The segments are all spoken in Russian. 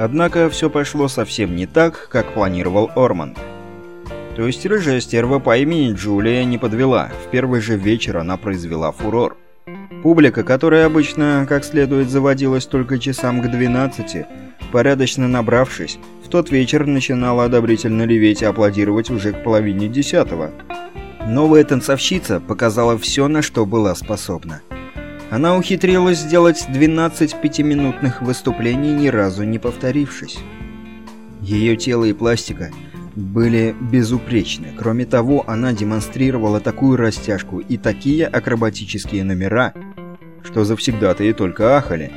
Однако все пошло совсем не так, как планировал Орманд. То есть рыжая стерва по имени Джулия не подвела. В первый же вечер она произвела фурор. Публика, которая обычно как следует заводилась только часам к 12, порядочно набравшись, в тот вечер начинала одобрительно реветь и аплодировать уже к половине десятого. Новая танцовщица показала все, на что была способна. Она ухитрилась сделать 12 пятиминутных выступлений, ни разу не повторившись. Ее тело и пластика были безупречны. Кроме того, она демонстрировала такую растяжку и такие акробатические номера, что завсегда-то и только ахали.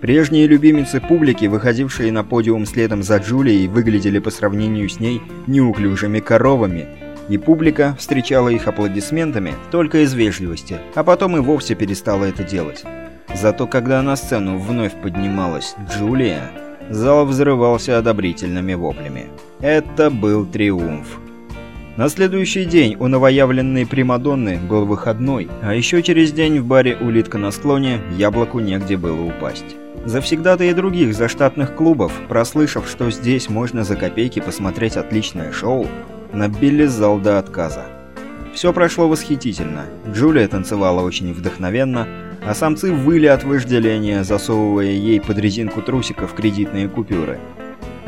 Прежние любимицы публики, выходившие на подиум следом за Джулией, выглядели по сравнению с ней неуклюжими коровами, и публика встречала их аплодисментами только из вежливости, а потом и вовсе перестала это делать. Зато когда на сцену вновь поднималась Джулия, зал взрывался одобрительными воплями. Это был триумф. На следующий день у новоявленной Примадонны был выходной, а еще через день в баре «Улитка на склоне» яблоку негде было упасть. Завсегда-то и других заштатных клубов, прослышав, что здесь можно за копейки посмотреть отличное шоу, набили зал до отказа. Все прошло восхитительно. Джулия танцевала очень вдохновенно, а самцы выли от вожделения, засовывая ей под резинку трусиков кредитные купюры.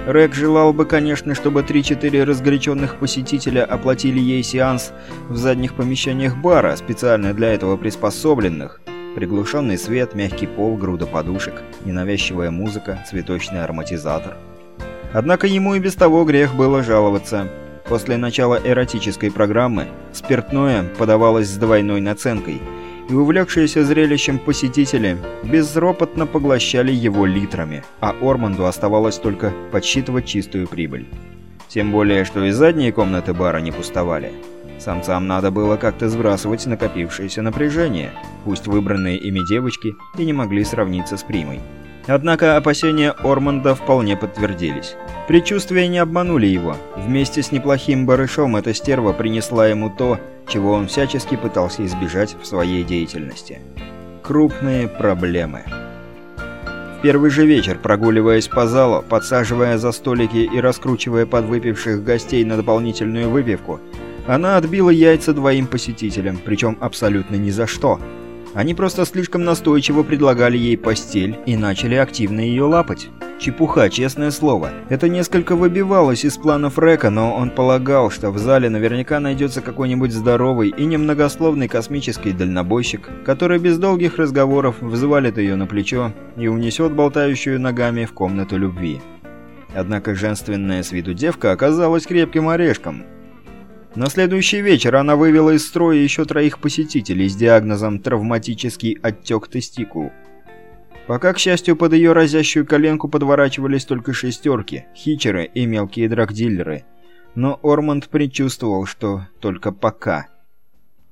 Рэг желал бы, конечно, чтобы 3-4 разгоряченных посетителя оплатили ей сеанс в задних помещениях бара, специально для этого приспособленных. Приглушенный свет, мягкий пол, груда подушек, ненавязчивая музыка, цветочный ароматизатор. Однако ему и без того грех было жаловаться. После начала эротической программы спиртное подавалось с двойной наценкой – и увлекшиеся зрелищем посетители безропотно поглощали его литрами, а Орманду оставалось только подсчитывать чистую прибыль. Тем более, что и задние комнаты бара не пустовали. Самцам надо было как-то сбрасывать накопившееся напряжение, пусть выбранные ими девочки и не могли сравниться с Примой. Однако опасения Орманда вполне подтвердились. Предчувствия не обманули его. Вместе с неплохим барышом эта стерва принесла ему то, чего он всячески пытался избежать в своей деятельности. Крупные проблемы. В первый же вечер, прогуливаясь по залу, подсаживая за столики и раскручивая подвыпивших гостей на дополнительную выпивку, она отбила яйца двоим посетителям, причем абсолютно ни за что. Они просто слишком настойчиво предлагали ей постель и начали активно ее лапать. Чепуха, честное слово. Это несколько выбивалось из планов Река, но он полагал, что в зале наверняка найдется какой-нибудь здоровый и немногословный космический дальнобойщик, который без долгих разговоров взвалит ее на плечо и унесет болтающую ногами в комнату любви. Однако женственная с виду девка оказалась крепким орешком. На следующий вечер она вывела из строя еще троих посетителей с диагнозом «травматический отек тестикул». Пока, к счастью, под ее разящую коленку подворачивались только шестерки, хичеры и мелкие драгдиллеры. Но Ормонд предчувствовал, что только пока.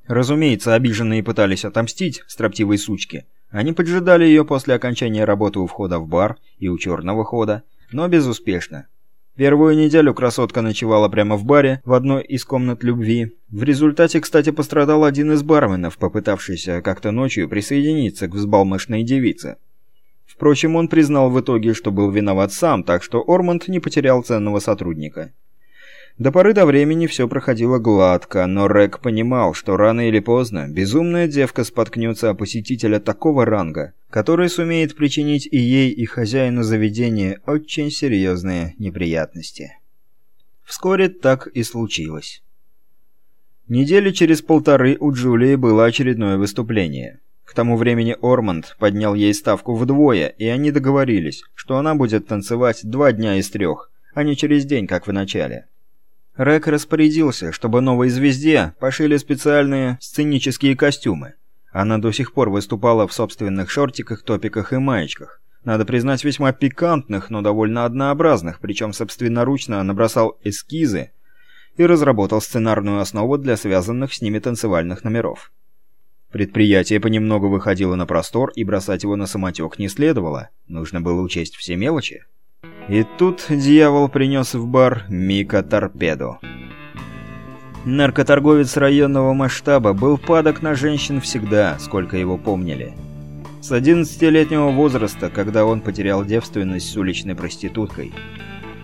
Разумеется, обиженные пытались отомстить строптивой сучке. Они поджидали ее после окончания работы у входа в бар и у черного хода, но безуспешно. Первую неделю красотка ночевала прямо в баре, в одной из комнат любви. В результате, кстати, пострадал один из барменов, попытавшийся как-то ночью присоединиться к взбалмошной девице. Впрочем, он признал в итоге, что был виноват сам, так что Ормонд не потерял ценного сотрудника. До поры до времени все проходило гладко, но Рэг понимал, что рано или поздно безумная девка споткнется о посетителя такого ранга, который сумеет причинить и ей, и хозяину заведения очень серьезные неприятности. Вскоре так и случилось. Недели через полторы у Джулии было очередное выступление. К тому времени Орманд поднял ей ставку вдвое, и они договорились, что она будет танцевать два дня из трех, а не через день, как в начале. Рэк распорядился, чтобы новой звезде пошили специальные сценические костюмы. Она до сих пор выступала в собственных шортиках, топиках и маечках. Надо признать, весьма пикантных, но довольно однообразных, причем собственноручно набросал эскизы и разработал сценарную основу для связанных с ними танцевальных номеров. Предприятие понемногу выходило на простор, и бросать его на самотек не следовало. Нужно было учесть все мелочи. И тут дьявол принес в бар Мика Торпеду. Наркоторговец районного масштаба был падок на женщин всегда, сколько его помнили. С 11-летнего возраста, когда он потерял девственность с уличной проституткой.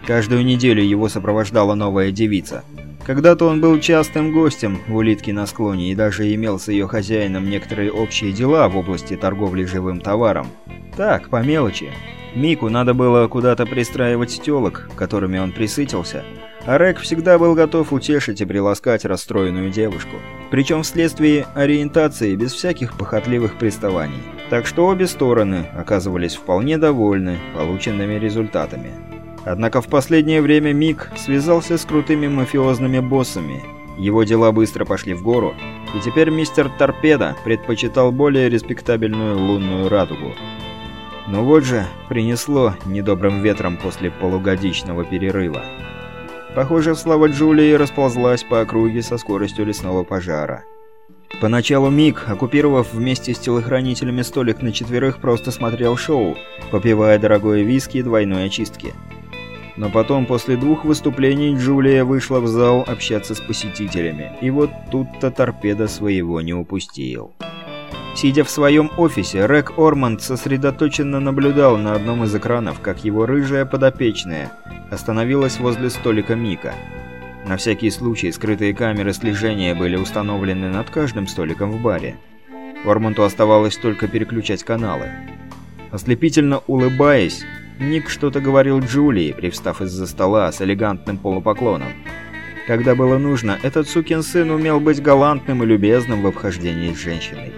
Каждую неделю его сопровождала новая девица. Когда-то он был частым гостем в улитке на склоне и даже имел с ее хозяином некоторые общие дела в области торговли живым товаром. Так, по мелочи. Мику надо было куда-то пристраивать телок, которыми он присытился, а Рек всегда был готов утешить и приласкать расстроенную девушку. Причем вследствие ориентации, без всяких похотливых приставаний. Так что обе стороны оказывались вполне довольны полученными результатами. Однако в последнее время Мик связался с крутыми мафиозными боссами. Его дела быстро пошли в гору, и теперь мистер Торпеда предпочитал более респектабельную лунную радугу. Но вот же принесло недобрым ветром после полугодичного перерыва. Похоже, слава Джулии расползлась по округе со скоростью лесного пожара. Поначалу Мик, оккупировав вместе с телохранителями столик на четверых, просто смотрел шоу, попивая дорогое виски и двойной очистки. Но потом, после двух выступлений, Джулия вышла в зал общаться с посетителями, и вот тут-то торпеда своего не упустил. Сидя в своем офисе, Рек Орманд сосредоточенно наблюдал на одном из экранов, как его рыжая подопечная остановилась возле столика Мика. На всякий случай скрытые камеры слежения были установлены над каждым столиком в баре. Орманту оставалось только переключать каналы. Ослепительно улыбаясь, Ник что-то говорил Джулии, привстав из-за стола с элегантным полупоклоном. Когда было нужно, этот сукин сын умел быть галантным и любезным в обхождении с женщиной.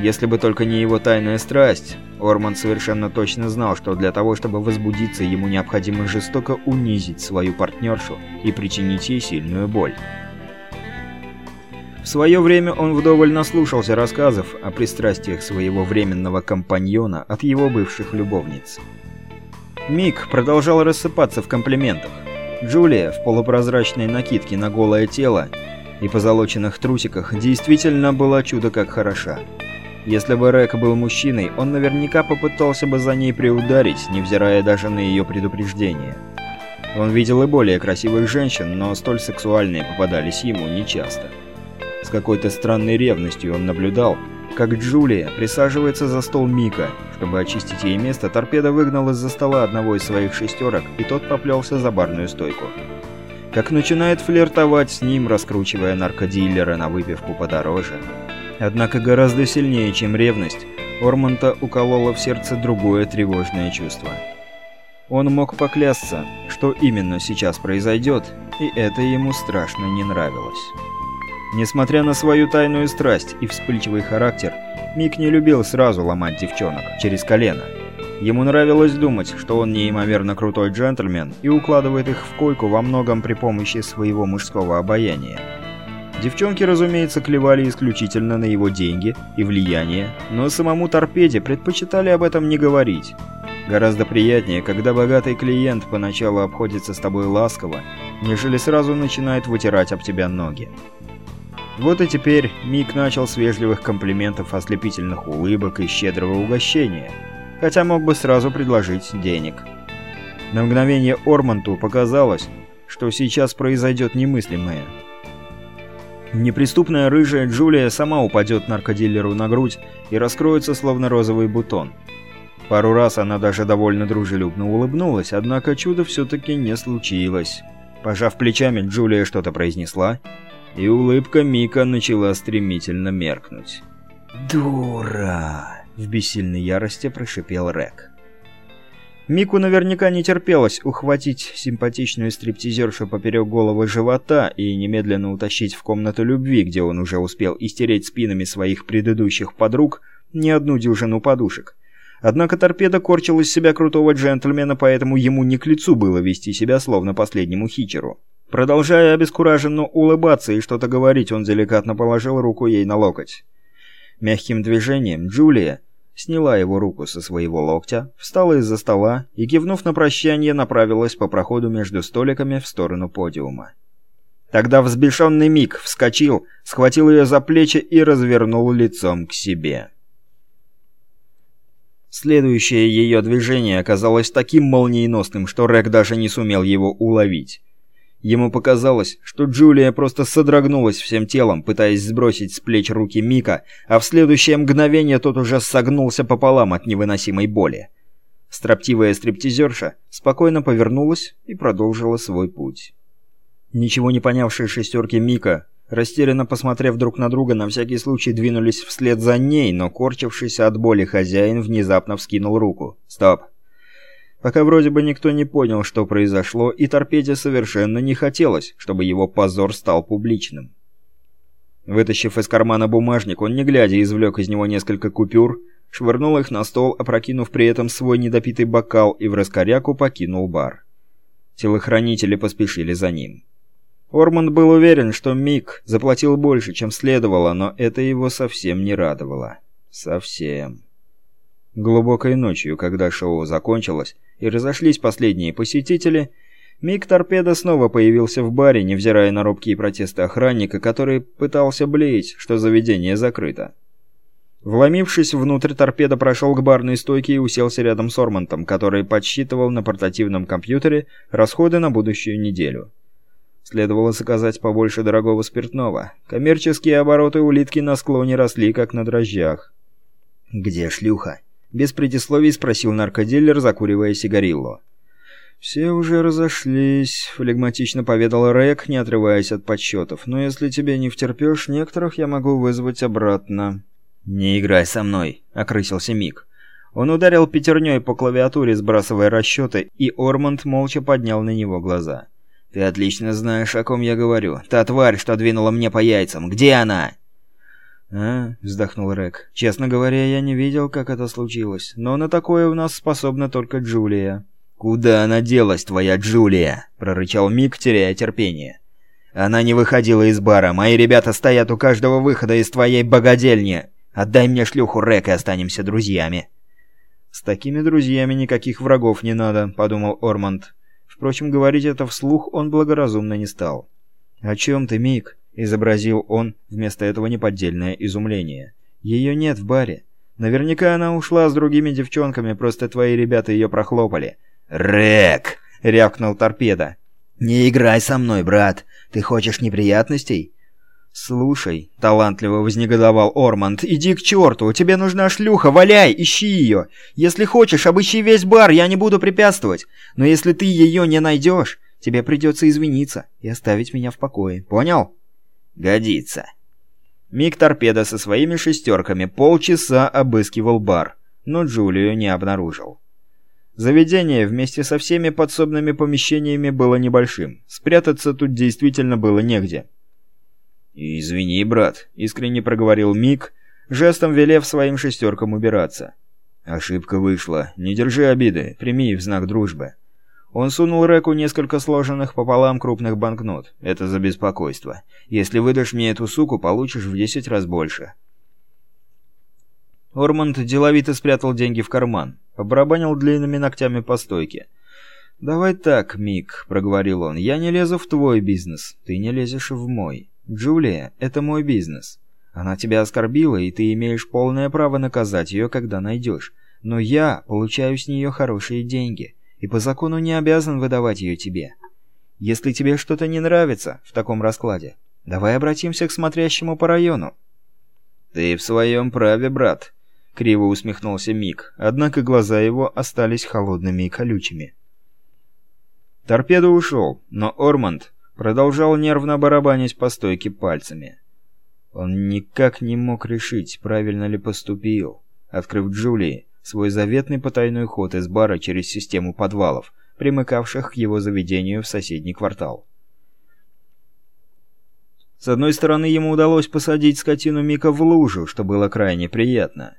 Если бы только не его тайная страсть, Орман совершенно точно знал, что для того, чтобы возбудиться, ему необходимо жестоко унизить свою партнершу и причинить ей сильную боль. В свое время он вдоволь наслушался рассказов о пристрастиях своего временного компаньона от его бывших любовниц. Мик продолжал рассыпаться в комплиментах. Джулия в полупрозрачной накидке на голое тело и позолоченных трусиках действительно была чудо как хороша. Если бы Рэк был мужчиной, он наверняка попытался бы за ней приударить, невзирая даже на ее предупреждение. Он видел и более красивых женщин, но столь сексуальные попадались ему нечасто. С какой-то странной ревностью он наблюдал, как Джулия присаживается за стол Мика. Чтобы очистить ей место, торпеда выгнал из-за стола одного из своих шестерок, и тот поплелся за барную стойку. Как начинает флиртовать с ним, раскручивая наркодилера на выпивку подороже. Однако гораздо сильнее, чем ревность, Ормонта укололо в сердце другое тревожное чувство. Он мог поклясться, что именно сейчас произойдет, и это ему страшно не нравилось. Несмотря на свою тайную страсть и вспыльчивый характер, Мик не любил сразу ломать девчонок через колено. Ему нравилось думать, что он неимоверно крутой джентльмен и укладывает их в койку во многом при помощи своего мужского обаяния. Девчонки, разумеется, клевали исключительно на его деньги и влияние, но самому торпеде предпочитали об этом не говорить. Гораздо приятнее, когда богатый клиент поначалу обходится с тобой ласково, нежели сразу начинает вытирать об тебя ноги. Вот и теперь Мик начал с вежливых комплиментов, ослепительных улыбок и щедрого угощения, хотя мог бы сразу предложить денег. На мгновение Орманту показалось, что сейчас произойдет немыслимое – Неприступная рыжая Джулия сама упадет наркодилеру на грудь и раскроется, словно розовый бутон. Пару раз она даже довольно дружелюбно улыбнулась, однако чудо все-таки не случилось. Пожав плечами, Джулия что-то произнесла, и улыбка Мика начала стремительно меркнуть. «Дура!» — в бессильной ярости прошипел Рек. Мику наверняка не терпелось ухватить симпатичную стриптизершу поперек головы живота и немедленно утащить в комнату любви, где он уже успел истереть спинами своих предыдущих подруг не одну дюжину подушек. Однако торпеда корчил из себя крутого джентльмена, поэтому ему не к лицу было вести себя словно последнему хичеру. Продолжая обескураженно улыбаться и что-то говорить, он деликатно положил руку ей на локоть. Мягким движением Джулия сняла его руку со своего локтя, встала из-за стола и, кивнув на прощание, направилась по проходу между столиками в сторону подиума. Тогда взбешенный Мик вскочил, схватил ее за плечи и развернул лицом к себе. Следующее ее движение оказалось таким молниеносным, что Рек даже не сумел его уловить. Ему показалось, что Джулия просто содрогнулась всем телом, пытаясь сбросить с плеч руки Мика, а в следующее мгновение тот уже согнулся пополам от невыносимой боли. Строптивая стриптизерша спокойно повернулась и продолжила свой путь. Ничего не понявшие шестерки Мика, растерянно посмотрев друг на друга, на всякий случай двинулись вслед за ней, но корчившийся от боли хозяин внезапно вскинул руку. «Стоп!» Пока вроде бы никто не понял, что произошло, и торпеде совершенно не хотелось, чтобы его позор стал публичным. Вытащив из кармана бумажник, он не глядя извлек из него несколько купюр, швырнул их на стол, опрокинув при этом свой недопитый бокал и в раскоряку покинул бар. Телохранители поспешили за ним. Орманд был уверен, что Мик заплатил больше, чем следовало, но это его совсем не радовало. Совсем. Глубокой ночью, когда шоу закончилось и разошлись последние посетители, Мик Торпеда снова появился в баре, невзирая на робкие протесты охранника, который пытался блеять, что заведение закрыто. Вломившись внутрь, торпеда прошел к барной стойке и уселся рядом с Ормантом, который подсчитывал на портативном компьютере расходы на будущую неделю. Следовало заказать побольше дорогого спиртного. Коммерческие обороты улитки на склоне росли, как на дрожжах. «Где шлюха?» Без предисловий спросил наркодилер, закуривая сигариллу. «Все уже разошлись», — флегматично поведал Рэк, не отрываясь от подсчетов. «Но если тебе не втерпешь, некоторых я могу вызвать обратно». «Не играй со мной», — окрысился Мик. Он ударил пятерней по клавиатуре, сбрасывая расчеты, и Ормонд молча поднял на него глаза. «Ты отлично знаешь, о ком я говорю. Та тварь, что двинула мне по яйцам. Где она?» «А?» — вздохнул Рек. «Честно говоря, я не видел, как это случилось. Но на такое у нас способна только Джулия». «Куда она делась, твоя Джулия?» — прорычал Мик, теряя терпение. «Она не выходила из бара. Мои ребята стоят у каждого выхода из твоей богадельни. Отдай мне шлюху, Рек, и останемся друзьями». «С такими друзьями никаких врагов не надо», — подумал Орманд. Впрочем, говорить это вслух он благоразумно не стал. «О чем ты, Мик?» Изобразил он вместо этого неподдельное изумление. Ее нет в баре. Наверняка она ушла с другими девчонками, просто твои ребята ее прохлопали. Рек, рявкнул торпеда. Не играй со мной, брат. Ты хочешь неприятностей? «Слушай», — талантливо вознегодовал Орманд, — «иди к черту, тебе нужна шлюха, валяй, ищи ее. Если хочешь, обыщи весь бар, я не буду препятствовать. Но если ты ее не найдешь, тебе придется извиниться и оставить меня в покое. Понял?» Годится. Миг торпеда со своими шестерками полчаса обыскивал бар, но Джулию не обнаружил. Заведение вместе со всеми подсобными помещениями было небольшим. Спрятаться тут действительно было негде. «Извини, брат», — искренне проговорил Мик, жестом велев своим шестеркам убираться. «Ошибка вышла. Не держи обиды. Прими в знак дружбы». Он сунул Реку несколько сложенных пополам крупных банкнот. Это за беспокойство. Если выдашь мне эту суку, получишь в десять раз больше. Ормонд деловито спрятал деньги в карман, побарабанил длинными ногтями по стойке. «Давай так, Мик», — проговорил он, — «я не лезу в твой бизнес, ты не лезешь в мой. Джулия — это мой бизнес. Она тебя оскорбила, и ты имеешь полное право наказать ее, когда найдешь. Но я получаю с нее хорошие деньги и по закону не обязан выдавать ее тебе. Если тебе что-то не нравится в таком раскладе, давай обратимся к смотрящему по району». «Ты в своем праве, брат», — криво усмехнулся Мик, однако глаза его остались холодными и колючими. Торпеда ушел, но Орманд продолжал нервно барабанить по стойке пальцами. Он никак не мог решить, правильно ли поступил, открыв Джулии свой заветный потайной ход из бара через систему подвалов, примыкавших к его заведению в соседний квартал. С одной стороны, ему удалось посадить скотину Мика в лужу, что было крайне приятно.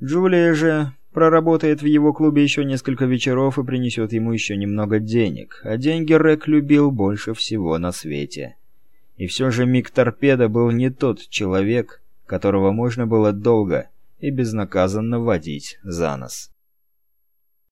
Джулия же проработает в его клубе еще несколько вечеров и принесет ему еще немного денег, а деньги Рэк любил больше всего на свете. И все же Мик Торпеда был не тот человек, которого можно было долго и безнаказанно водить за нос.